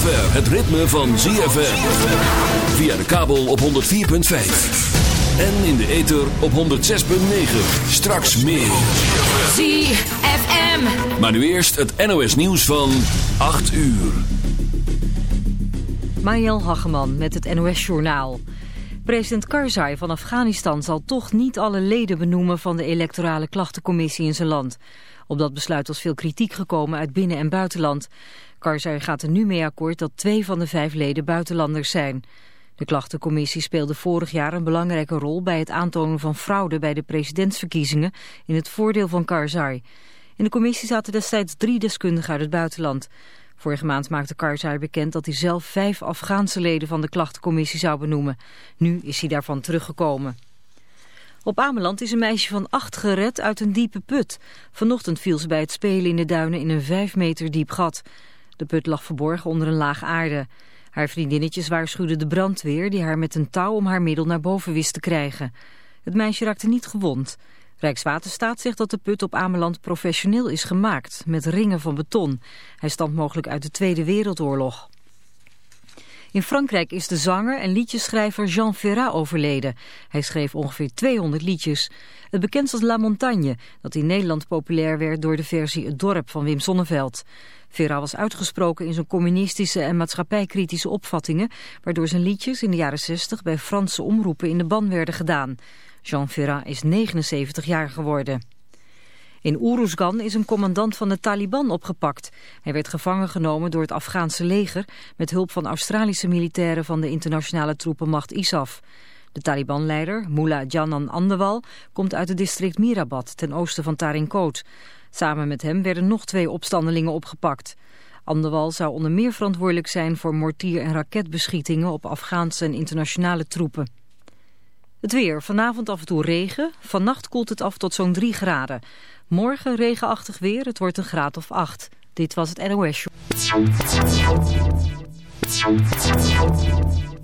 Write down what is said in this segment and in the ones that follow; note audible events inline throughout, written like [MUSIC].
zover het ritme van ZFM. Via de kabel op 104.5. En in de ether op 106.9. Straks meer. ZFM. Maar nu eerst het NOS nieuws van 8 uur. Mariel Hageman met het NOS Journaal. President Karzai van Afghanistan zal toch niet alle leden benoemen van de electorale klachtencommissie in zijn land. Op dat besluit was veel kritiek gekomen uit binnen- en buitenland. Karzai gaat er nu mee akkoord dat twee van de vijf leden buitenlanders zijn. De klachtencommissie speelde vorig jaar een belangrijke rol bij het aantonen van fraude bij de presidentsverkiezingen in het voordeel van Karzai. In de commissie zaten destijds drie deskundigen uit het buitenland. Vorige maand maakte Karzai bekend dat hij zelf vijf Afghaanse leden van de klachtencommissie zou benoemen. Nu is hij daarvan teruggekomen. Op Ameland is een meisje van acht gered uit een diepe put. Vanochtend viel ze bij het spelen in de duinen in een vijf meter diep gat. De put lag verborgen onder een laag aarde. Haar vriendinnetjes waarschuwden de brandweer die haar met een touw om haar middel naar boven wist te krijgen. Het meisje raakte niet gewond. Rijkswaterstaat zegt dat de put op Ameland professioneel is gemaakt, met ringen van beton. Hij stamt mogelijk uit de Tweede Wereldoorlog. In Frankrijk is de zanger en liedjeschrijver Jean Ferrat overleden. Hij schreef ongeveer 200 liedjes. Het bekendst als La Montagne, dat in Nederland populair werd door de versie Het Dorp van Wim Sonneveld. Ferrat was uitgesproken in zijn communistische en maatschappijkritische opvattingen, waardoor zijn liedjes in de jaren 60 bij Franse omroepen in de ban werden gedaan. Jean Ferrat is 79 jaar geworden. In Uruzgan is een commandant van de Taliban opgepakt. Hij werd gevangen genomen door het Afghaanse leger... met hulp van Australische militairen van de internationale troepenmacht ISAF. De Taliban-leider, Mullah Janan Andewal, komt uit het district Mirabad... ten oosten van Tarinkot. Samen met hem werden nog twee opstandelingen opgepakt. Andewal zou onder meer verantwoordelijk zijn voor mortier- en raketbeschietingen... op Afghaanse en internationale troepen. Het weer. Vanavond af en toe regen. Vannacht koelt het af tot zo'n 3 graden. Morgen regenachtig weer. Het wordt een graad of 8. Dit was het NOS Show.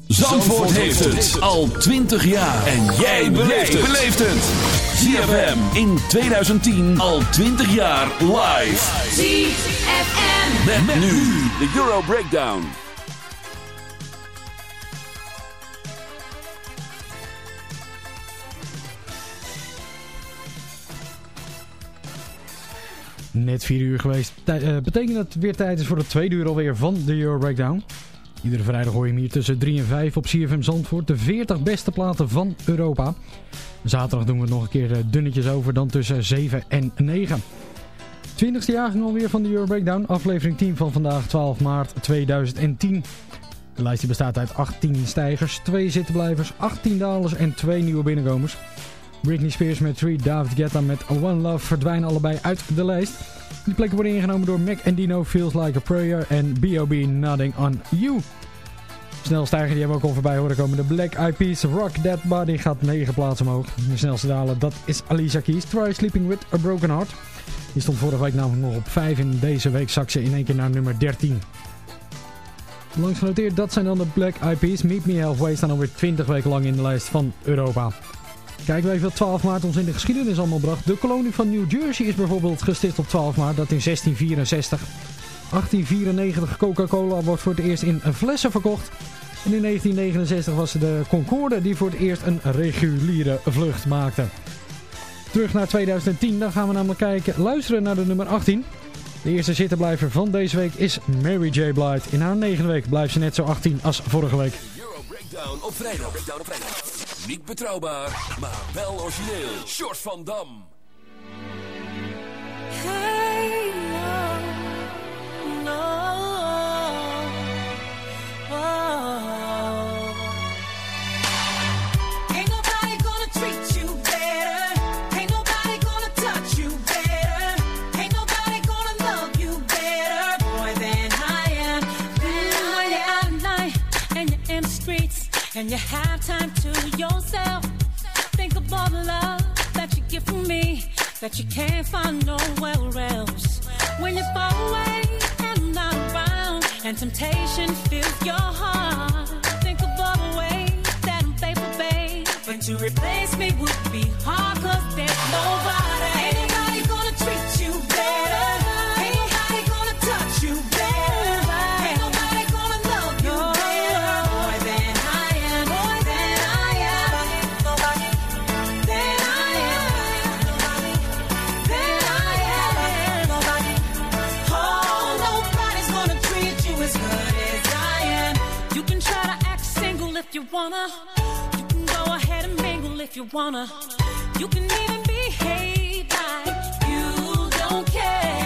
Zandvoort heeft het al 20 jaar. En jij beleeft het. ZFM in 2010 al 20 jaar live. ZFM. Met, met nu de Euro Breakdown. Net 4 uur geweest. Tij- eh, betekent dat het weer tijd is voor de tweede uur alweer van de Euro Breakdown. Iedere vrijdag hoor je hem hier tussen 3 en 5 op CFM Zandvoort. De 40 beste platen van Europa. Zaterdag doen we het nog een keer eh, dunnetjes over. Dan tussen 7 en 9. 20ste jaargang alweer van de Euro Breakdown. Aflevering 10 van vandaag 12 maart 2010. De lijst bestaat uit 18 stijgers, 2 zittenblijvers, 18 dalers en 2 nieuwe binnenkomers. Britney Spears met 3, David Guetta met One Love verdwijnen allebei uit de lijst. Die plekken worden ingenomen door Mac and Dino, Feels Like a Prayer en B.O.B. Nothing on You. Snelstijger die hebben we ook al voorbij horen komen. De Black Eyed Peas, Rock That Body gaat 9 plaatsen omhoog. De snelste daler, dat is Alicia Keys. Try Sleeping With a Broken Heart. Die stond vorige week namelijk nog op 5 en deze week zak ze in één keer naar nummer 13. Langs genoteerd, dat zijn dan de Black Eyed Peas. Meet Me Halfway staan alweer 20 weken lang in de lijst van Europa. Kijken we even wat 12 maart ons in de geschiedenis allemaal bracht. De kolonie van New Jersey is bijvoorbeeld gesticht op 12 maart, dat in 1664. 1894 Coca-Cola wordt voor het eerst in flessen verkocht. En in 1969 was de Concorde die voor het eerst een reguliere vlucht maakte. Terug naar 2010, dan gaan we namelijk kijken, luisteren naar de nummer 18. De eerste zittenblijver van deze week is Mary J. Blige. In haar negende week blijft ze net zo 18 als vorige week. Euro Breakdown op vrijdag. Breakdown op vrijdag. Niet betrouwbaar, maar wel origineel. Short van Dam. Hey, no. And you have time to yourself. Think all the love that you get from me that you can't find nowhere else. When you fall away and not around, and temptation fills your heart. Think all the ways that I'm faithful, babe. But to replace me would be hard, cause there's nobody wanna. You can go ahead and mingle if you wanna. You can even behave like you don't care.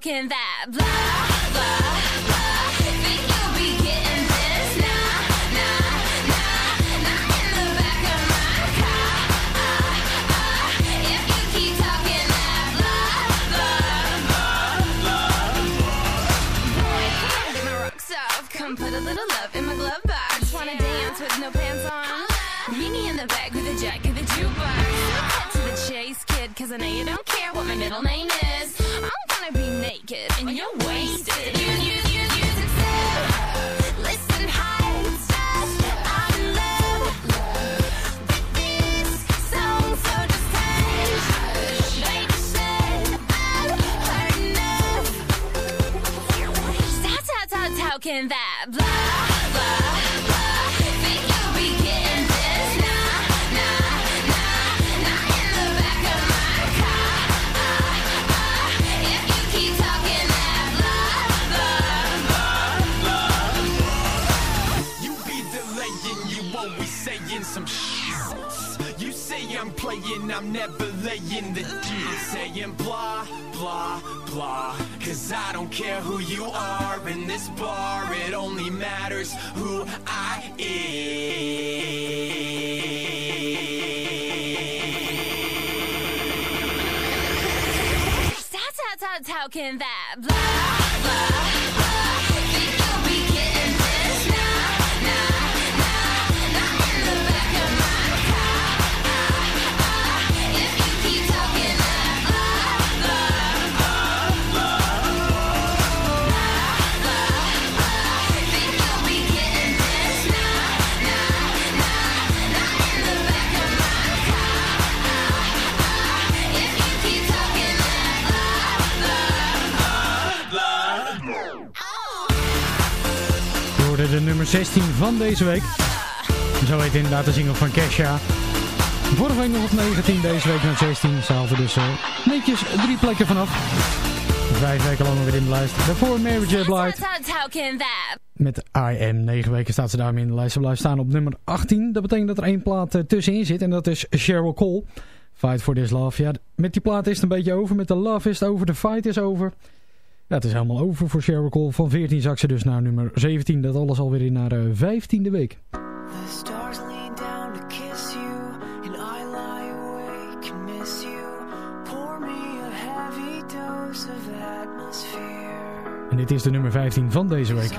Get my rocks off. Uh, uh, uh. Come put a little love in my glove box. Wanna dance with no pants on? Meet me in the back with a jack of the jukebox. Cut to the chase, kid, cause I know you don't care what my middle name is. Be naked and you're wasted. You, you, you, you listen, heights. I'm in love with this song, so just said, oh, I've heard enough. Stop, stop, stop talking that saying some shit. You say I'm playing, I'm never laying the deal. Saying blah, blah, blah. Cause I don't care who you are in this bar, it only matters who I am. Stop talking that blah, de nummer 16 van deze week. Zo heet inderdaad de single van Kesha. Vorige week nog op 19, deze week naar 16. Ze haalde dus eh, netjes drie plekken vanaf. Vijf weken lang weer in de lijst. Daarvoor Mary J. Blige. That. Met I Am. 9 weken staat ze daarmee in de lijst. Ze blijft staan op nummer 18. Dat betekent dat er één plaat eh, tussenin zit. En dat is Cheryl Cole. Fight for this love. Ja, met die plaat is het een beetje over. Met de love is het over. De fight is over. Het is helemaal over voor Cheryl Cole. Van 14 zak ze dus naar nummer 17. Dat alles alweer in naar de 15e week. The stars lean down to kiss you, and I lie awake and miss you. Pour me a heavy dose of atmosphere. En dit is de nummer 15 van deze week.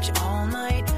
porch all night,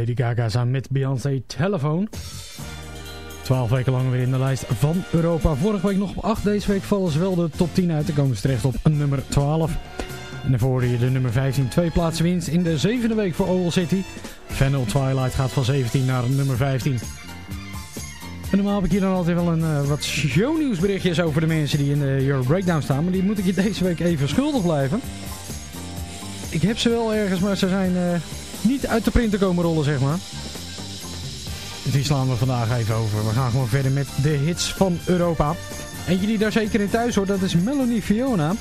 Lady Gaga samen met Beyoncé Telephone. 12 weken lang weer in de lijst van Europa. Vorige week nog op 8, deze week vallen ze wel de top 10 uit. Dan komen ze terecht op nummer 12. En daarvoor je de nummer 15 twee plaatsen winst in de zevende week voor Owl City. Fennel Twilight gaat van 17 naar nummer 15. En normaal heb ik hier dan altijd wel een eh, wat shownieuwsberichtjes over de mensen die in de Euro Breakdown staan. Maar die moet ik je deze week even schuldig blijven. Ik heb ze wel ergens, maar ze zijn eh, niet uit de printer komen rollen, zeg maar. Die slaan we vandaag even over. We gaan gewoon verder met de hits van Europa. Eentje die daar zeker in thuis hoort, dat is Melanie Fiona.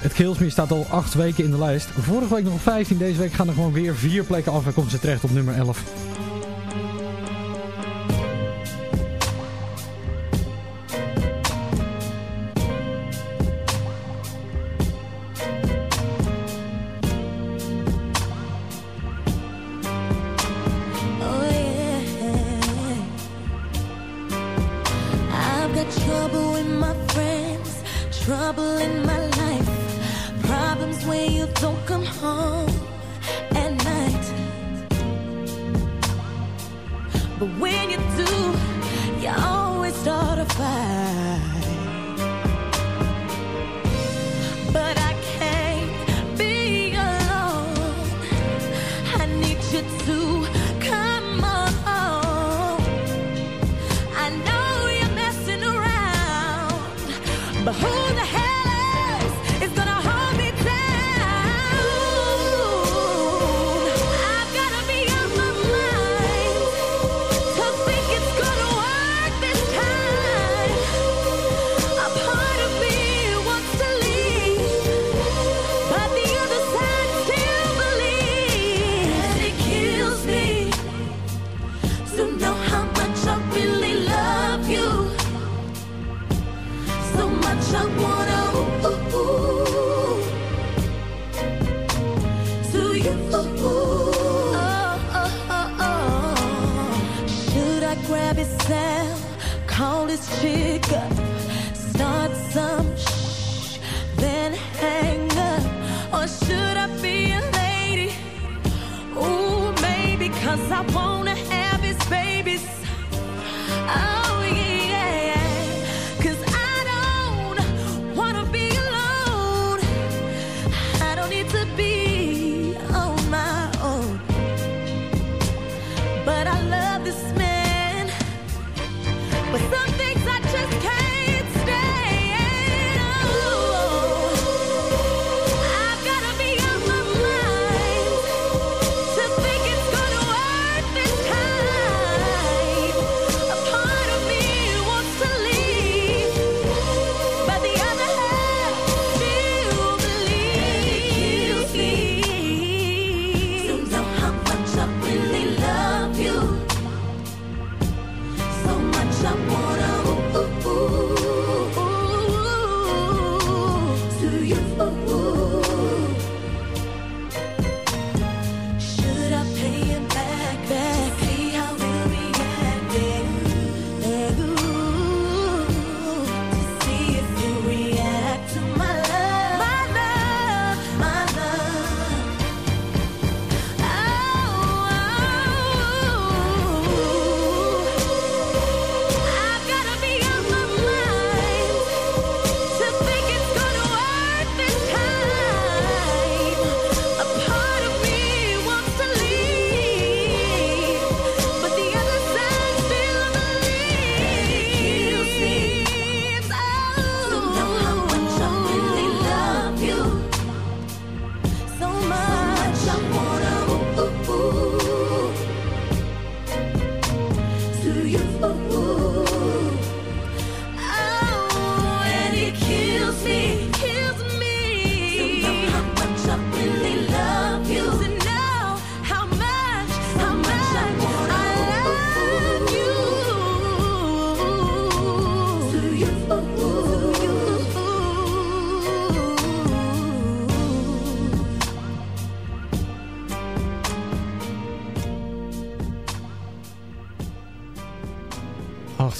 Het Kills staat al 8 weken in de lijst. Vorige week nog op 15, deze week gaan er gewoon weer 4 plekken af en komt ze terecht op nummer 11.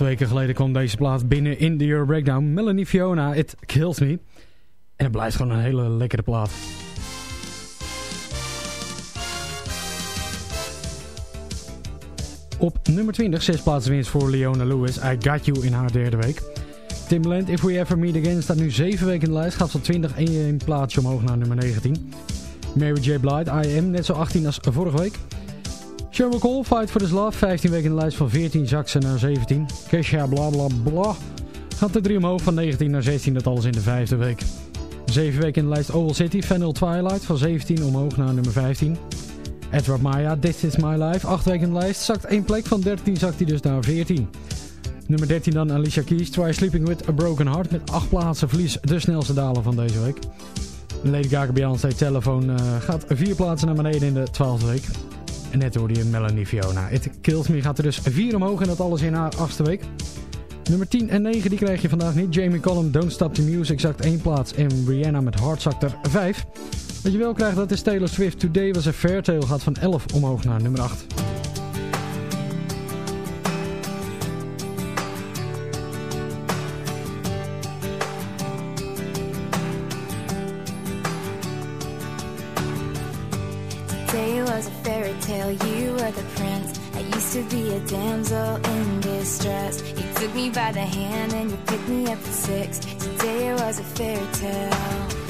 Weken geleden kwam deze plaat binnen in de Euro Breakdown. Melanie Fiona, It Kills Me. En blijft gewoon een hele lekkere plaat. Op nummer 20, zes plaatsen winst voor Leona Lewis. I Got You in haar derde week. Timbaland, If We Ever Meet Again, staat nu 7 weken in de lijst. Gaat van 20 en een plaatsje omhoog naar nummer 19. Mary J. Blige, I Am, net zo 18 als vorige week. Sheryl Cole, Fight for This Love, 15 weken in de lijst van 14 zakt ze naar 17. Kesha, bla bla bla, gaat er 3 omhoog van 19 naar 16, dat alles in de vijfde week. 7 weken in de lijst Oval City, Vanilla Twilight, van 17 omhoog naar nummer 15. Edward Maya, This Is My Life, 8 weken in de lijst, zakt 1 plek, van 13 zakt hij dus naar 14. Nummer 13 dan Alicia Keys, Try Sleeping With A Broken Heart, met 8 plaatsen verlies de snelste daler van deze week. Lady Gaga Beyoncé Telephone uh, gaat 4 plaatsen naar beneden in de 12e week. En net hoorde je Melanie Fiona. It Kills Me gaat er dus 4 omhoog en dat alles in haar achtste week. Nummer 10 en 9 die krijg je vandaag niet. Jamie Collum, Don't Stop the Music zakt 1 plaats. En Rihanna met Hard er 5. Wat je wel krijgt dat is Taylor Swift. Today was a Fair Tale gaat van 11 omhoog naar nummer 8. A damsel in distress. You took me by the hand and you picked me up at six. Today it was a fairy tale.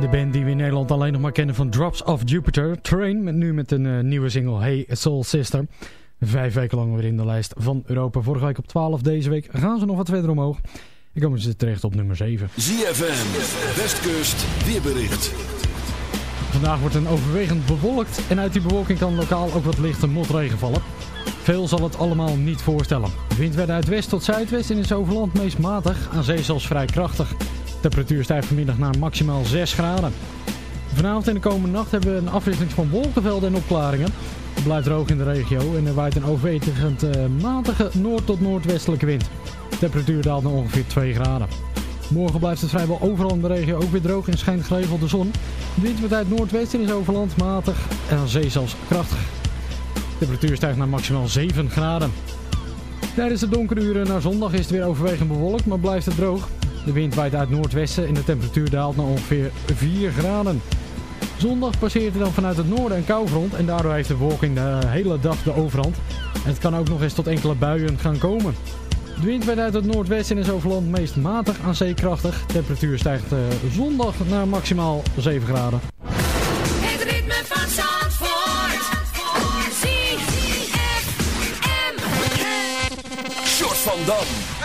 De band die we in Nederland alleen nog maar kennen van Drops of Jupiter. Train, met nu met een eh, nieuwe single Hey Soul Sister. Vijf weken lang weer in de lijst van Europa. Vorige week op 12, deze week gaan ze nog wat verder omhoog. Ik kom ze terecht op nummer 7. ZFM, Westkust, weerbericht. Vandaag wordt een overwegend bewolkt en uit die bewolking kan lokaal ook wat lichte motregen vallen. Veel zal het allemaal niet voorstellen. De wind werd uit west tot zuidwest en is overland meest matig, aan zee zelfs vrij krachtig. Temperatuur stijgt vanmiddag naar maximaal 6 graden. Vanavond en de komende nacht hebben we een afwisseling van wolkenvelden en opklaringen. Het blijft droog in de regio en er waait een overwegend eh, matige noord- tot noordwestelijke wind. Temperatuur daalt naar ongeveer 2 graden. Morgen blijft het vrijwel overal in de regio ook weer droog en schijnt geregeld de zon. De wind wordt uit noordwesten is overland matig en aan zee zelfs krachtig. Temperatuur stijgt naar maximaal 7 graden. Tijdens de donkere uren naar zondag is het weer overwegend bewolkt, maar blijft het droog. De wind waait uit noordwesten en de temperatuur daalt naar ongeveer 4 graden. Zondag passeert er dan vanuit het noorden een koufront en daardoor heeft de bewolking de hele dag de overhand. En het kan ook nog eens tot enkele buien gaan komen. De wind waait uit het noordwesten en is over land meest matig aan zee krachtig. De temperatuur stijgt eh, zondag naar maximaal 7 graden. Het ritme van Zandvoort. ZFM. Short van Dam.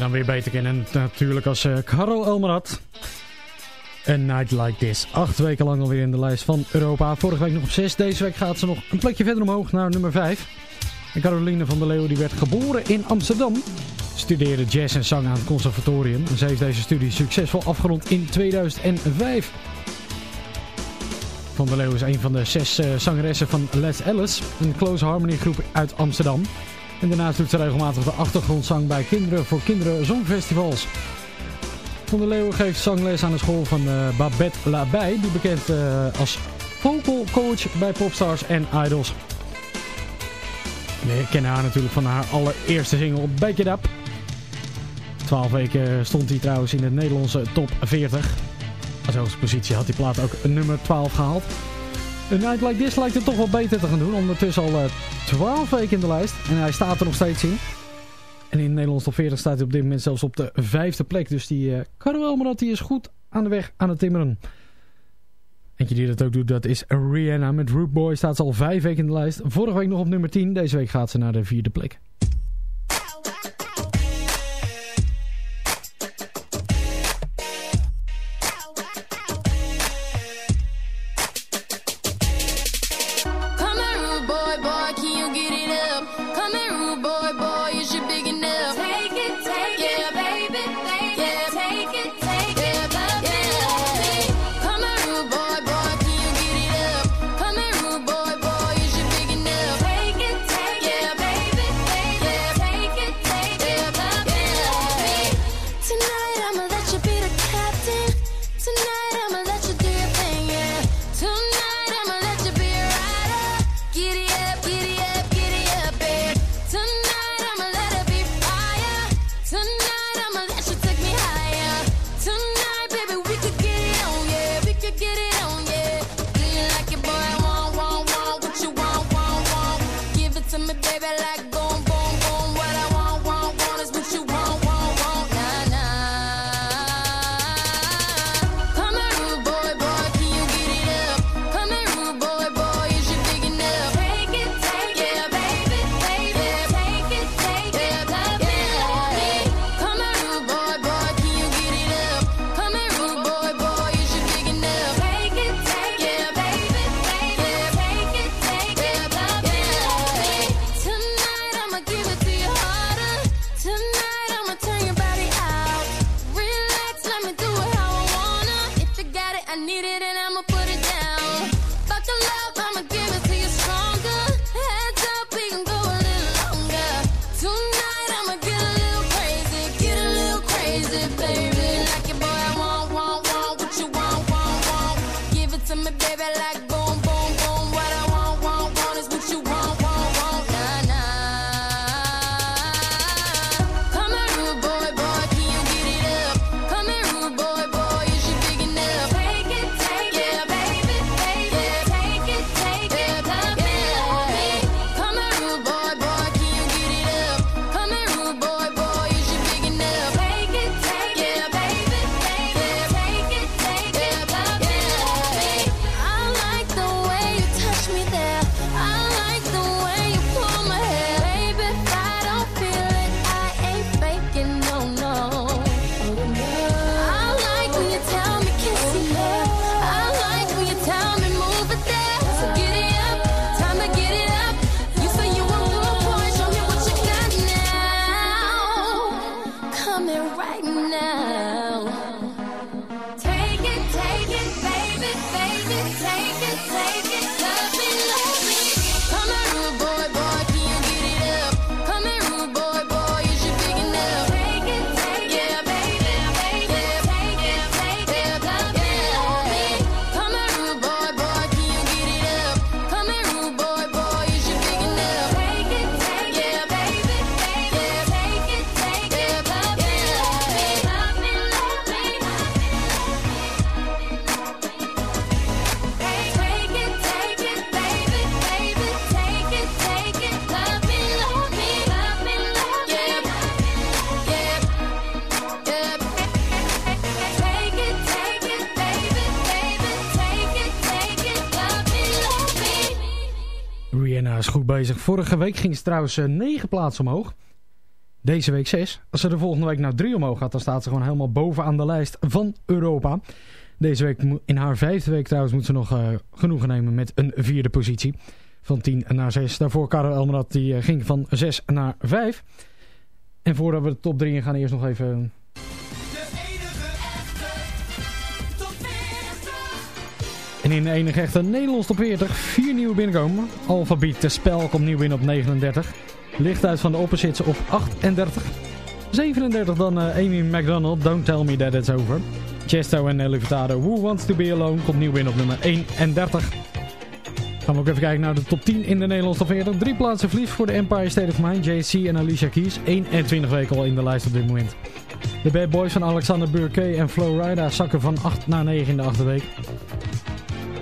dan weer beter kennen. Natuurlijk als eh, uh, Carol Elmerat. A Night Like This. Acht weken lang alweer in de lijst van Europa. Vorige week nog op 6. Deze week gaat ze nog een plekje verder omhoog naar nummer 5. En Caroline van der Leeuw die werd geboren in Amsterdam. Studeerde jazz en zang aan het conservatorium. Ze heeft deze studie succesvol afgerond in 2005. Van der Leeuw is een van de zes eh, zangeressen van Les Ellis. Een close harmony groep uit Amsterdam. En daarnaast doet ze regelmatig de achtergrondzang bij Kinderen voor Kinderen Zongfestivals. Van der Leeuwen geeft zangles aan de school van eh, Babette Labij, die bekend uh, als vocal coach bij popstars en idols. We kennen haar natuurlijk van haar allereerste single Back It Up. Twaalf weken stond hij trouwens in de Nederlandse top 40. Als hoogste positie had die plaat ook nummer 12 gehaald. Eh, nou, Een Night Like This lijkt het toch wel beter te gaan doen. Ondertussen al eh, 12 weken in de lijst. En hij staat er nog steeds in. En in Nederlands top 40 staat hij op dit moment zelfs op de vijfde plek. Dus die eh, uh, Caruel Marat is goed aan de weg aan het timmeren. Eentje die dat ook doet, dat is Rihanna. Met Root Boy staat ze al vijf weken in de lijst. Vorige week nog op nummer 10. Deze week gaat ze naar de vierde plek. Vorige week ging ze trouwens eh, 9 plaatsen omhoog. Deze week 6. Als ze de volgende week nou naar 3 omhoog gaat, dan staat ze gewoon helemaal bovenaan de lijst van Europa. Deze week, in haar vijfde week trouwens, moet ze nog uh, genoegen nemen met een vierde positie. Van 10 naar 6. Daarvoor Karel Elmerat, die eh, ging van 6 naar 5. En voordat we de top 3 in gaan, eerst nog even En in de enige echte Nederlands top 40 vier nieuwe binnenkomen. Alphabeat de spel komt nieuw binnen op 39. Licht van de opposites op 38. 37 dan eh, Amy McDonald, Don't Tell Me That It's Over. Chesto en Nelly Who Wants To Be Alone komt nieuw binnen op nummer 31. Gaan we ook even kijken naar de top 10 in de Nederlandse top 40. Drie plaatsen verlies voor de Empire State of Mind, JC en Alicia Keys. 21 weken al in de lijst op dit moment. De Bad Boys van Alexander Burke en Flo Rida zakken van 8 naar 9 in de achterweek.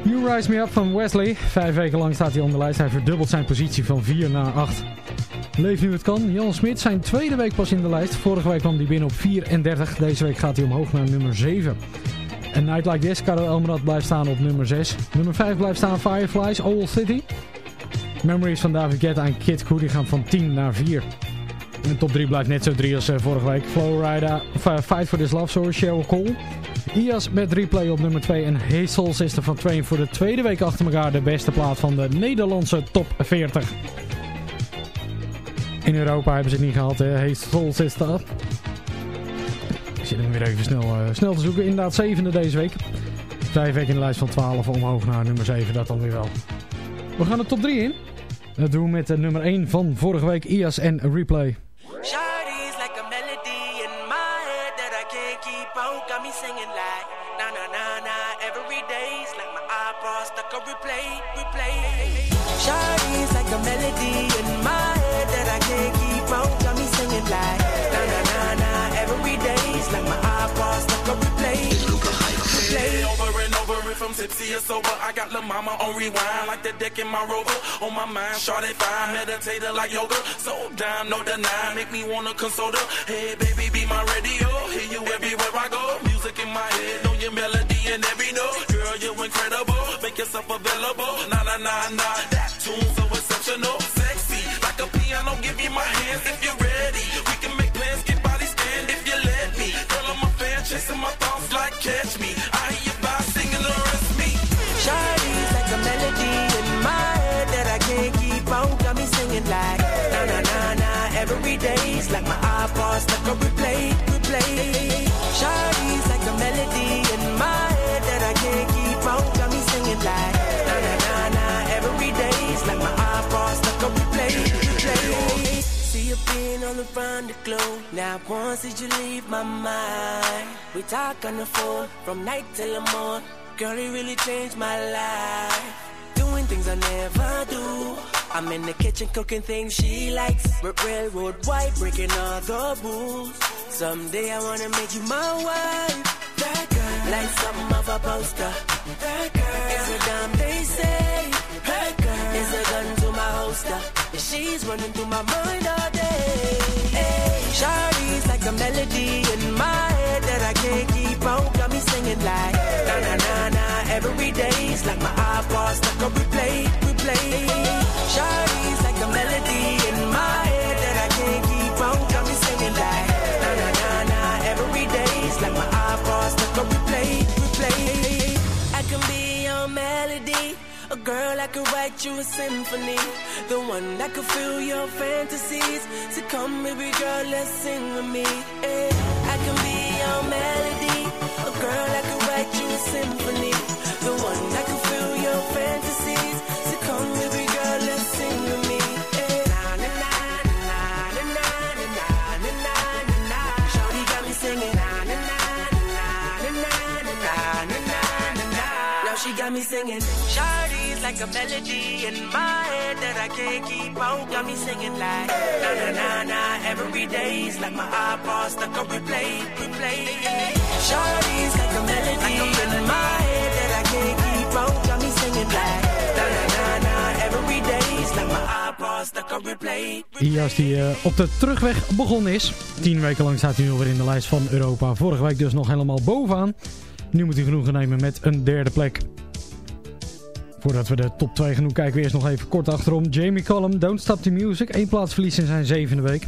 You Rise Me Up van Wesley. Vijf weken lang staat hij op de lijst. Hij verdubbelt zijn positie van 4 naar 8. Leef nu het kan. Jan Smit zijn tweede week pas in de lijst. Vorige week kwam hij binnen op 34. Deze week gaat hij omhoog naar nummer 7. En Night Like This, Karel Elmerad blijft staan op nummer 6. Nummer 5 blijft staan Fireflies, Old City. Memories van David Guetta en Kid Cudi gaan van 10 naar 4. En de top 3 blijft net zo 3 als eh, vorige week. Flowrider, eh, Fight for This Love Story, Cheryl Cole. IAS met replay op nummer 2 en Hazel Sister van 2 voor de tweede week achter elkaar de beste plaat van de Nederlandse top 40. In Europa hebben ze het niet gehaald, hè. Hazel Sister. Ik zit hem weer even snel, eh, snel te zoeken. Inderdaad, zevende deze week. Vijf weken in de lijst van 12 omhoog naar nummer 7, dat dan weer wel. We gaan de top 3 in. Dat doen we met nummer 1 van vorige week, IAS en Replay. Melody in my head that I can't keep out. Got me singing like na na na na every day's like my iPod stuck on replay. Play over and over if I'm tipsy or sober. I got La Mama on rewind like the deck in my rover. On my mind, shawty fine, meditator like yoga. So down, no deny, make me wanna console her. Hey baby, be my radio. Hear you everywhere I go. Music in my head, know your melody and every note. Girl, you're incredible. Make yourself available. Nah, nah, nah, nah. That tune so exceptional, sexy like a piano. Give me my hands if you're ready. We can make plans, get body stand if you let me. Girl, I'm a fan, chasing my thoughts like catch me. Around the globe. Now once did you leave my mind? We talk on the phone from night till the morning. Girl, it really changed my life. Doing things I never do. I'm in the kitchen cooking things she likes. R- railroad white, breaking all the rules. Someday I wanna make you my wife. That girl, like something of a poster. That girl is a damn they say. That girl is a gun holster. And she's running through my mind all day. Hey, Shawty's like a melody in my head that I can't keep out. Got me singing like na na na na day's like my iPod stuck on replay, replay. Shawty's like a melody in my head that I can't keep out. Got me singing like na na na na day's like my iPod stuck on replay, replay. I can be your melody. A girl that could write you a symphony. The one that could fill your fantasies. So come, baby girl, let's sing with me. eh. I can be your melody. A girl that could write you a symphony. The one that could fill your fantasies. So come, baby girl, let's sing with me. Na na na na na na na na na na na got me singing. Na na na na na na na na na na. Now she got me singing. Shawty's like a melody in my head that I can't keep out. Got me singing like na na na na every day's like my iPod stuck on replay, replay. Shawty's like a melody in my head that I can't keep out. Got me singing like na na na na every day's like my iPod stuck on replay. IAS die eh, op de terugweg begonnen is. Tien weken lang staat hij nu alweer in de lijst van Europa. Vorige week dus nog helemaal bovenaan. Nu moet hij genoegen nemen met een derde plek. Voordat we de top 2 gaan doen, kijken we eerst nog even kort achterom. Jamie Cullum, Don't Stop the Music. Eén plaats verlies in zijn zevende week.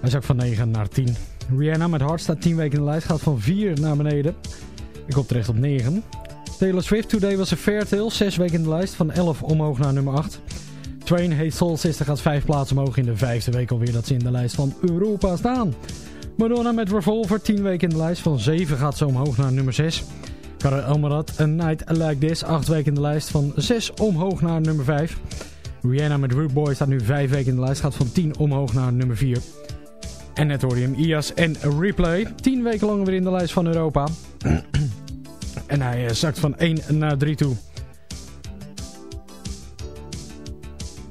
Hij zakt van 9 naar 10. Rihanna met Hard staat 10 weken in de lijst. Gaat van 4 naar beneden. Ik komt terecht op 9. Taylor Swift Today was a fair tale. 6 weken in de lijst. Van 11 omhoog naar nummer 8. Train Hey Soul Sister gaat 5 plaatsen omhoog in de vijfde week alweer dat ze in de lijst van Europa staan. Madonna met Revolver 10 weken in de lijst. Van 7 gaat ze omhoog naar nummer 6. Karel Elmarat, A Night Like This, 8 weken in de lijst. Van 6 omhoog naar nummer 5. Rihanna met Rude Boy staat nu 5 weken in de lijst. Gaat van 10 omhoog naar nummer 4. En net hoorde je hem IAS en Replay. 10 weken lang weer in de lijst van Europa. [CLEARS THROAT] en hij eh, zakt van 1 naar 3 toe.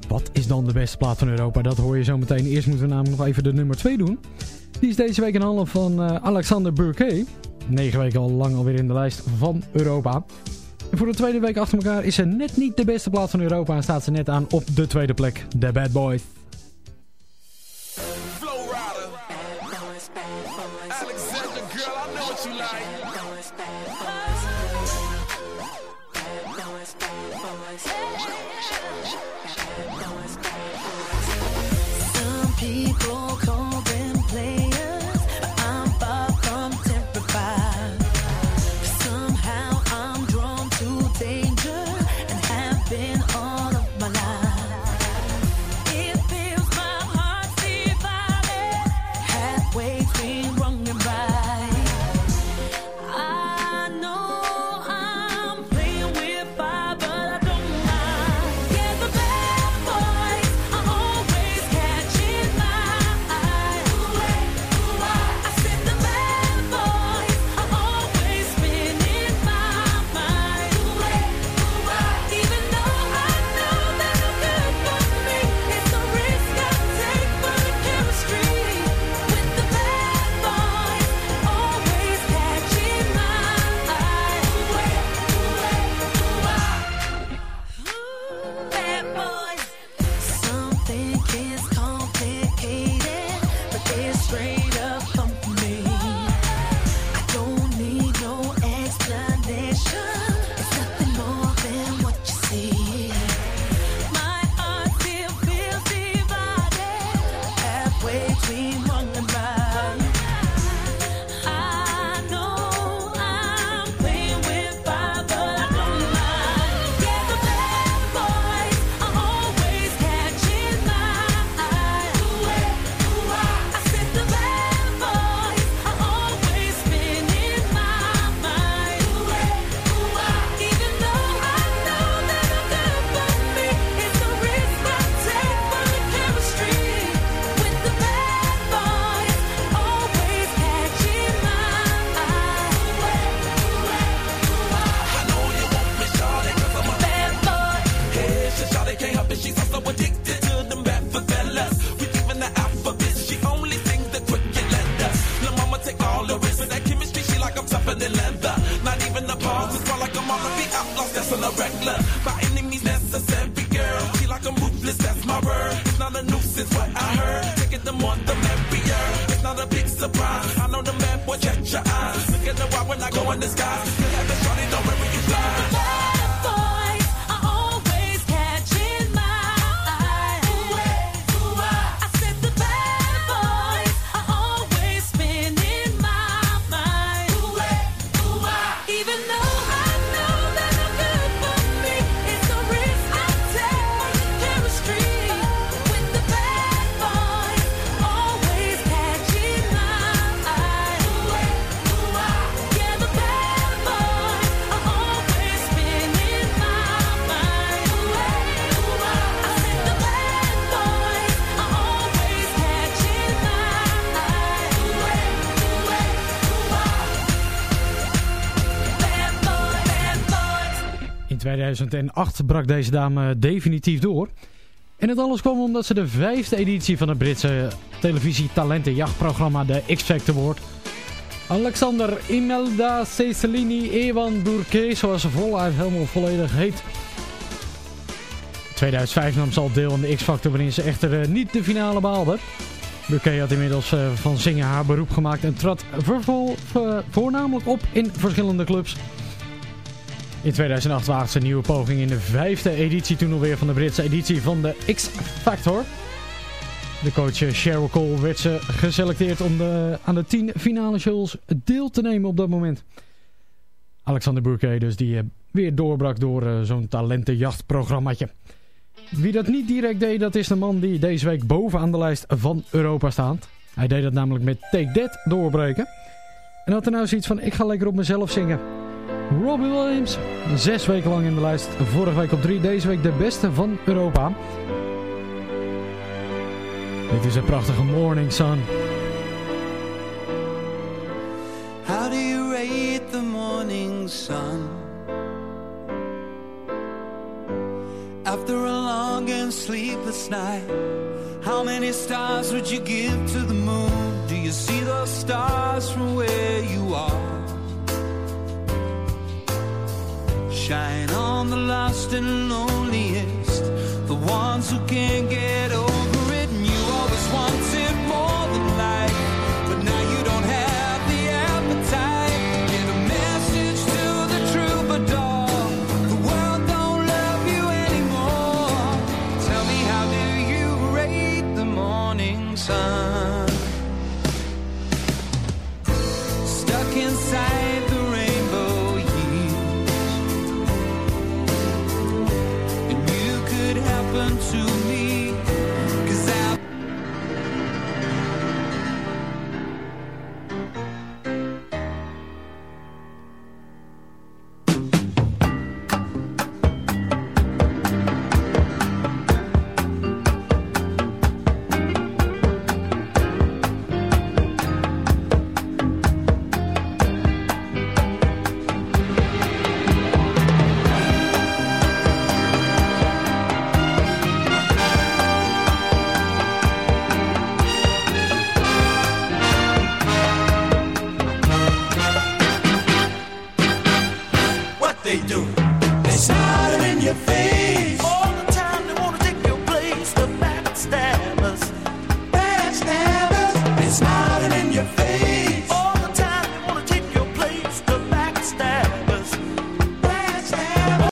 Wat is dan de beste plaat van Europa? Dat hoor je zo meteen. Eerst moeten we namelijk nog even de nummer 2 doen. Die is deze week een handen van eh, Alexander Burke. 9 weken al lang alweer in de lijst van Europa. En voor de tweede week achter elkaar is ze net niet de beste plaat van Europa. En staat ze net aan op de tweede plek. The Bad Boys. 2008 brak deze dame definitief door. En het alles kwam omdat ze de vijfde editie van het Britse televisie-talentenjachtprogramma de X-Factor wordt. Alexander Imelda Cecilini Ewan Burke, zoals ze voluit helemaal volledig heet. In 2005 nam ze al deel aan de X-Factor waarin ze echter eh, niet de finale behaalde. Burke had inmiddels eh, van zingen haar beroep gemaakt en trad eh, voornamelijk op in verschillende clubs. In 2008 waagde ze een nieuwe poging in de vijfde editie toen alweer van de Britse editie van de X Factor. De coach eh, Cheryl Cole werd ze geselecteerd om de, aan de 10 finale shows deel te nemen op dat moment. Alexander Burke dus die eh, weer doorbrak door eh, zo'n talentenjachtprogrammaatje. Wie dat niet direct deed, dat is de man die deze week bovenaan de lijst van Europa staat. Hij deed dat namelijk met Take That doorbreken. En had er nou zoiets van, ik ga lekker op mezelf zingen. Robbie Williams, zes weken lang in de lijst. Vorige week op drie, deze week de beste van Europa. Dit is een prachtige Morning Sun. How do you rate the morning sun? After a long and sleepless night, how many stars would you give to the moon? Do you see those stars from where you are? Shine on the lost and loneliest, the ones who can't get over